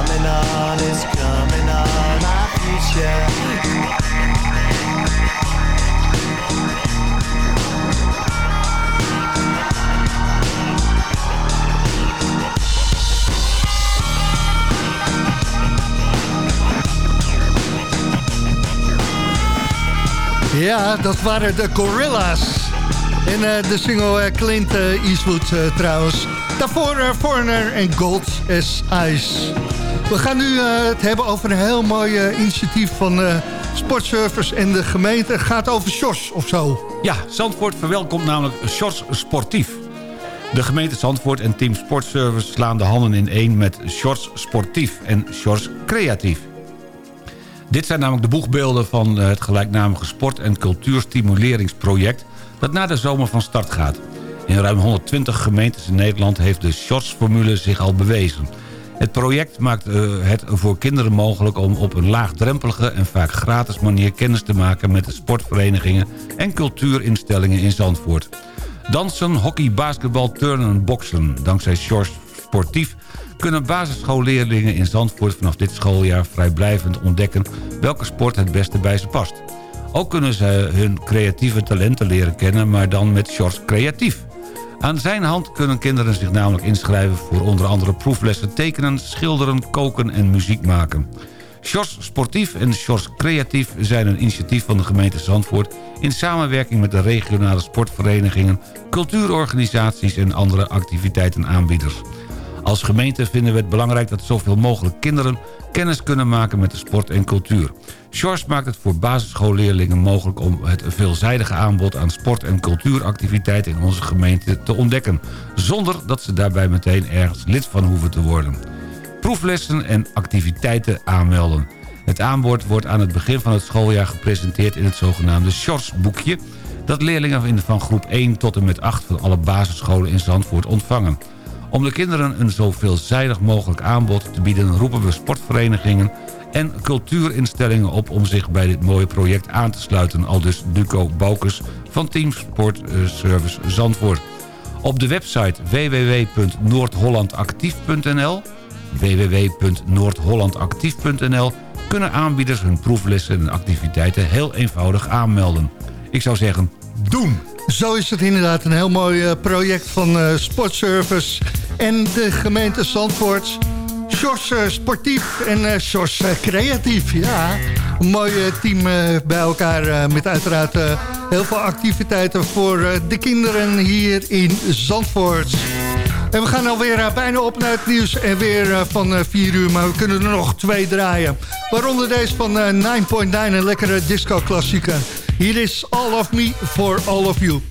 [SPEAKER 18] It's coming on. My future.
[SPEAKER 9] Ja, dat waren de Gorilla's. En eh, de single eh, Clint eh, Eastwood trouwens. Daarvoor Foreigner en Gold as Ice. We gaan nu eh, het hebben over een heel mooi eh, initiatief van eh Sportservice en de gemeente. Het gaat over Sjors of zo.
[SPEAKER 10] Ja, Zandvoort verwelkomt namelijk Sjors Sportief. De gemeente Zandvoort en Team Sportservice slaan de handen in één met Sjors Sportief en Sjors Creatief. Dit zijn namelijk de boegbeelden van het gelijknamige sport- en cultuurstimuleringsproject... dat na de zomer van start gaat. In ruim 120 gemeentes in Nederland heeft de Sjors-formule zich al bewezen. Het project maakt eh, het voor kinderen mogelijk om op een laagdrempelige en vaak gratis manier kennis te maken met de sportverenigingen en cultuurinstellingen in Zandvoort. Dansen, hockey, basketbal, turnen en boksen. Dankzij Sjors Sportief kunnen basisschoolleerlingen in Zandvoort vanaf dit schooljaar vrijblijvend ontdekken welke sport het beste bij ze past. Ook kunnen ze hun creatieve talenten leren kennen, maar dan met Sjors Creatief. Aan zijn hand kunnen kinderen zich namelijk inschrijven voor onder andere proeflessen tekenen, schilderen, koken en muziek maken. Sjors Sportief en Sjors Creatief zijn een initiatief van de gemeente Zandvoort... in samenwerking met de regionale sportverenigingen, cultuurorganisaties en andere activiteitenaanbieders. Als gemeente vinden we het belangrijk dat zoveel mogelijk kinderen kennis kunnen maken met de sport en cultuur. Sjors maakt het voor basisschoolleerlingen mogelijk om het veelzijdige aanbod aan sport- en cultuuractiviteiten in onze gemeente te ontdekken, zonder dat ze daarbij meteen ergens lid van hoeven te worden. Proeflessen en activiteiten aanmelden. Het aanbod wordt aan het begin van het schooljaar gepresenteerd in het zogenaamde Sjors-boekje... dat leerlingen van groep 1 tot en met 8 van alle basisscholen in Zandvoort ontvangen. Om de kinderen een zo veelzijdig mogelijk aanbod te bieden... roepen we sportverenigingen en cultuurinstellingen op... om zich bij dit mooie project aan te sluiten. Al dus Duco Boukes van Team Sport eh, Zandvoort. Op de website www.noordhollandactief.nl www.noordhollandactief.nl kunnen aanbieders hun proeflessen en activiteiten heel eenvoudig aanmelden. Ik zou zeggen, doen!
[SPEAKER 9] Zo is het inderdaad een heel mooi eh, project van eh, Sportservice en de gemeente Zandvoort. Sjors eh, Sportief en eh Sjors eh, Creatief, ja. Een mooi team bij elkaar met uiteraard heel veel activiteiten voor de kinderen hier in Zandvoort.
[SPEAKER 20] En we gaan alweer uh, bijna op naar het nieuws en weer van uh, 4 uur. Maar we kunnen er nog twee draaien. Waaronder deze van 9.9, een lekkere disco-klassieker. Hier is All of Me for All of You.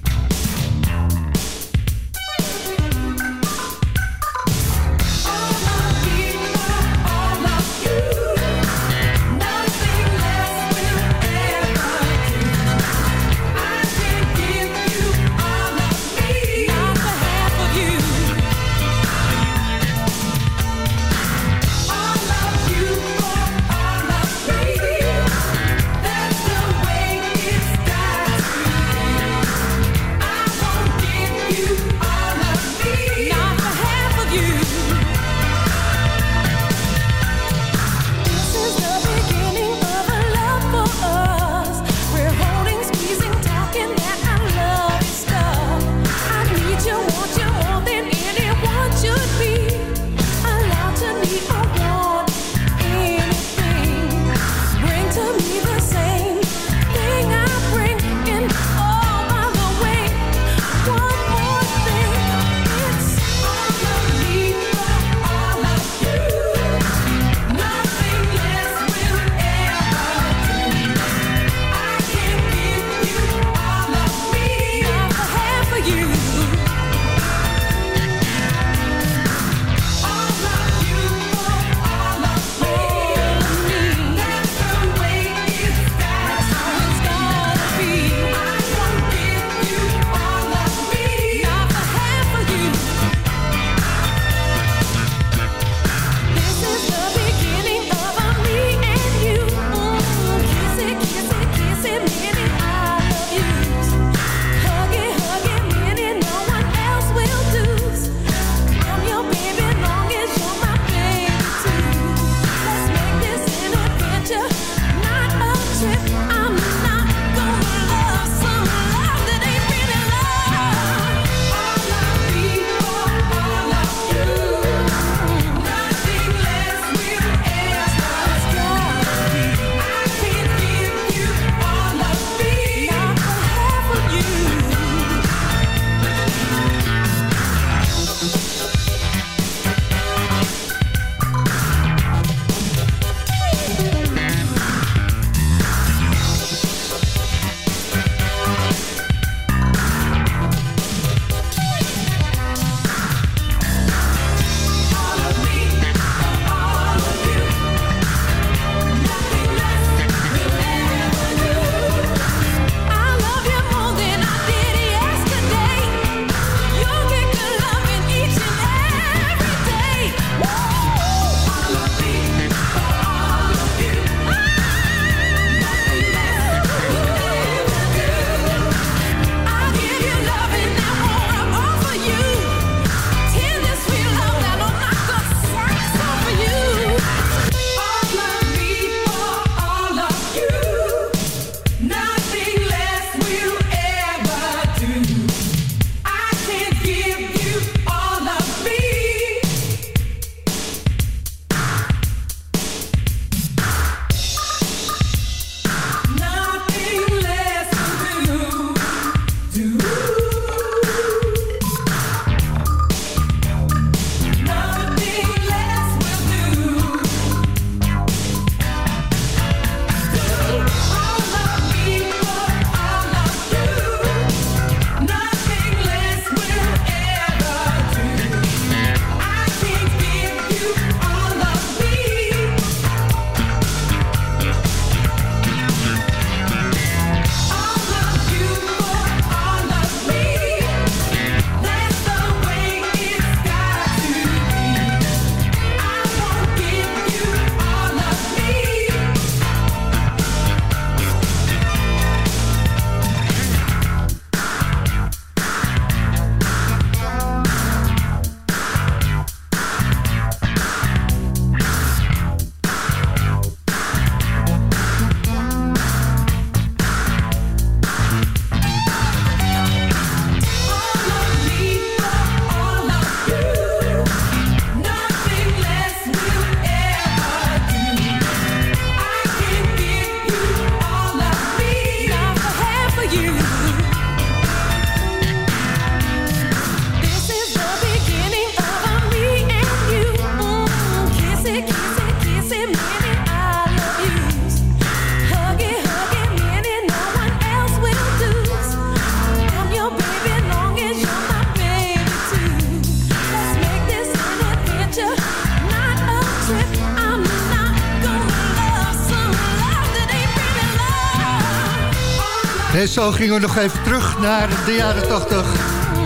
[SPEAKER 9] Zo gingen we nog even terug naar de jaren 80.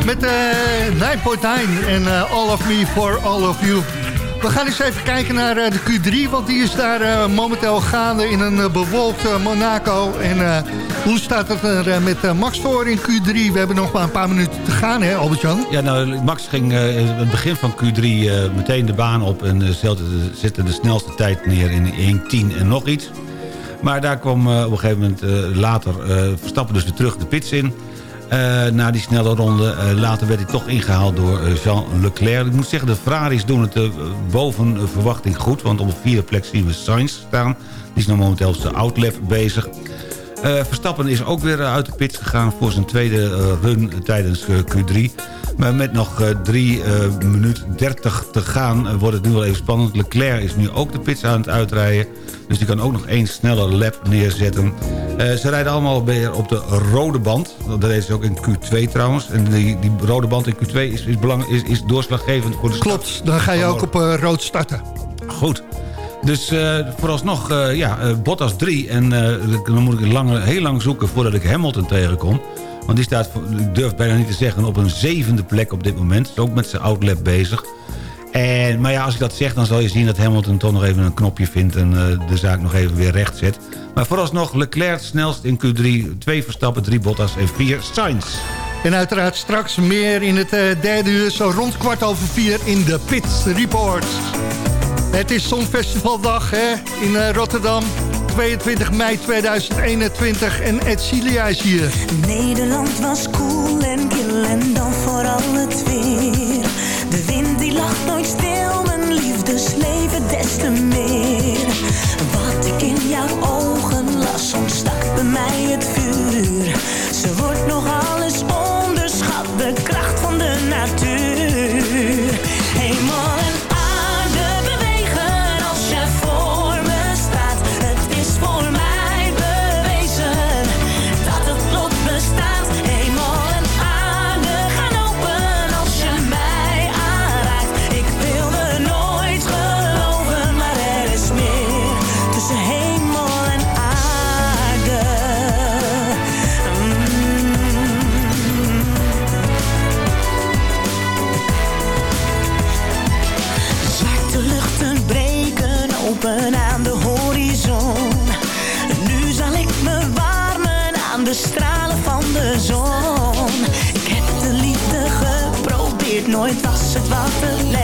[SPEAKER 9] Met eh 9.9 en eh, All of Me for All of You. We gaan eens even kijken naar eh, de Q3, want die is daar momenteel gaande in een uh, bewolkt eh, Monaco. En hoe staat het er met Max voor in Q3? We hebben nog maar een paar minuten te gaan, hè Albert-Jan?
[SPEAKER 10] Ja, nou, Max ging in het begin van Q3 eh, meteen de baan op... en uh, zette, de, zette de snelste tijd neer in 1.10 en nog iets. Maar daar kwam uh, op een gegeven moment uh, later uh, Verstappen dus weer terug de pits in... Na die snelle ronde. Later werd hij toch ingehaald door Jean Leclerc. Ik moet zeggen, de Ferraris doen het boven verwachting goed. Want op de vierde plek zien we Sainz staan. Die is nog momenteel op zijn outlap bezig. Verstappen is ook weer uit de pits gegaan voor zijn tweede run tijdens Q3. Maar met nog 3 minuten 30 te gaan wordt het nu wel even spannend. Leclerc is nu ook de pits aan het uitrijden. Dus die kan ook nog één snelle lap neerzetten. Uh, ze rijden allemaal weer op de rode band. Dat deed ze ook in Q2 trouwens. En die, die rode band in Q2 is, is, belang, is, is doorslaggevend voor de
[SPEAKER 9] Klopt, dan ga je ook op uh, rood starten.
[SPEAKER 10] Goed. Dus uh, vooralsnog, uh, ja, uh, Bottas 3. En dan moet ik lang, heel lang zoeken voordat ik Hamilton tegenkom. Want die staat, ik durf bijna niet te zeggen, op een zevende plek op dit moment. Is ook met zijn outlap bezig. En, maar ja, als ik dat zeg, dan zal je zien dat Hamilton toch nog even een knopje vindt... en de zaak nog even weer recht zet. Maar vooralsnog Leclerc snelst in Q3. Twee Verstappen, drie Bottas en vier Sainz.
[SPEAKER 9] En uiteraard straks meer in het derde uur... zo rond kwart over vier in de Pits Report. Het is Songfestivaldag hè, in uh, Rotterdam. 22 mei 2021 en Ed Cilia is hier.
[SPEAKER 21] Nederland was cool en kil en dan vooral het weer. De wind die lacht nooit stil, mijn liefdesleven des te meer. Wat ik in jouw ogen las, ontstak bij mij het vuur. Het wat het